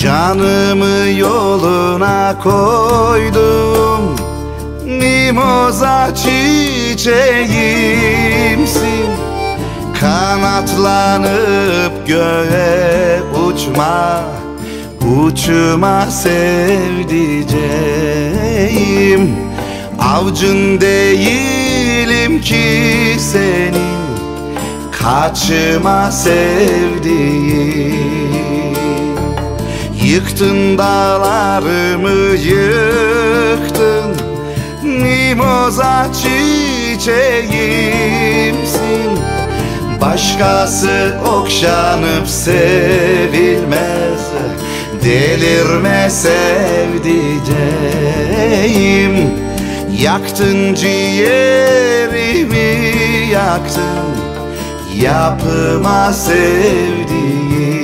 Canımı yoluna koydum. Mimoza çiçeğimsin. Kanatlanıp göğe uçma. Uçma sevdiceğim. Avcın değilim ki senin. Kaçma sevdiğim Yıktın dağlarımı yıktın. Mimoza çiçeğimsin. Başkası okşanıp sevilmez. Delirme sevdiceğim. Yaktın ciğerimi yaktın. Yapma sevdiğim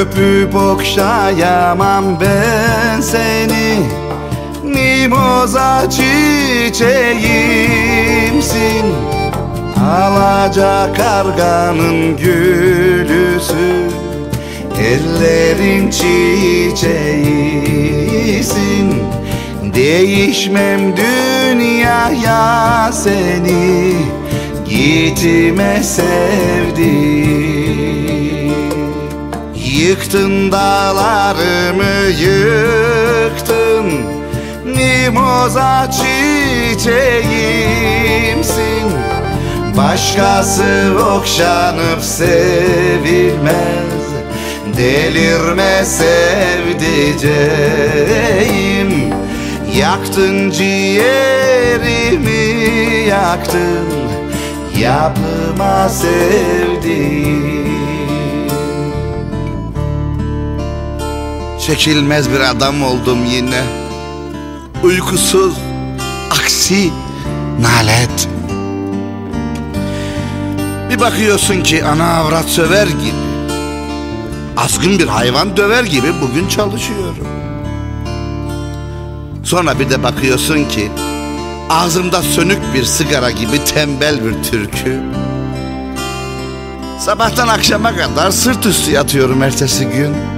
Öpüp okşayamam ben seni. Mimoza çiçeğimsin. Alaca karganın gülüsü. Ellerin çiçeğisin. Değişmem dünyaya seni. Gitme sevdiğim Yıktın dağlarımı yıktın. Mimoza çiçeğimsin. Başkası okşanıp sevilmez. Delirme sevdiceğim. Yaktın ciğerimi yaktın. Yapma sevdiğim Çekilmez bir adam oldum yine. Uykusuz, aksi, nalet. Bir bakıyorsun ki ana avrat söver gibi Azgın bir hayvan döver gibi bugün çalışıyorum. Sonra bir de bakıyorsun ki Ağzımda sönük bir sigara gibi tembel bir türkü. Sabahtan akşama kadar sırt üstü yatıyorum ertesi gün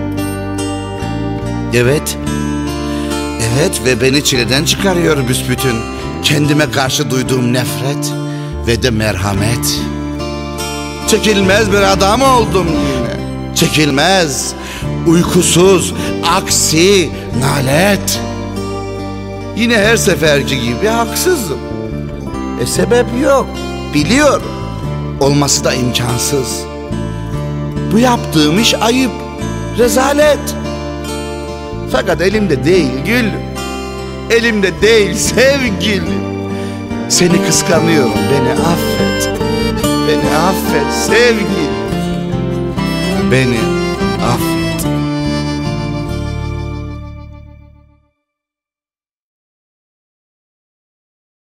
Evet. Evet ve beni çileden çıkarıyor büsbütün. Kendime karşı duyduğum nefret ve de merhamet. Çekilmez bir adam oldum yine. Çekilmez, uykusuz, aksi, nalet. Yine her seferki gibi haksızım. E sebep yok, biliyorum. Olması da imkansız. Bu yaptığım iş ayıp, rezalet. Fakat elimde değil gül. Elimde değil sevgilim. Seni kıskanıyorum beni affet. Beni affet sevgilim. Beni affet.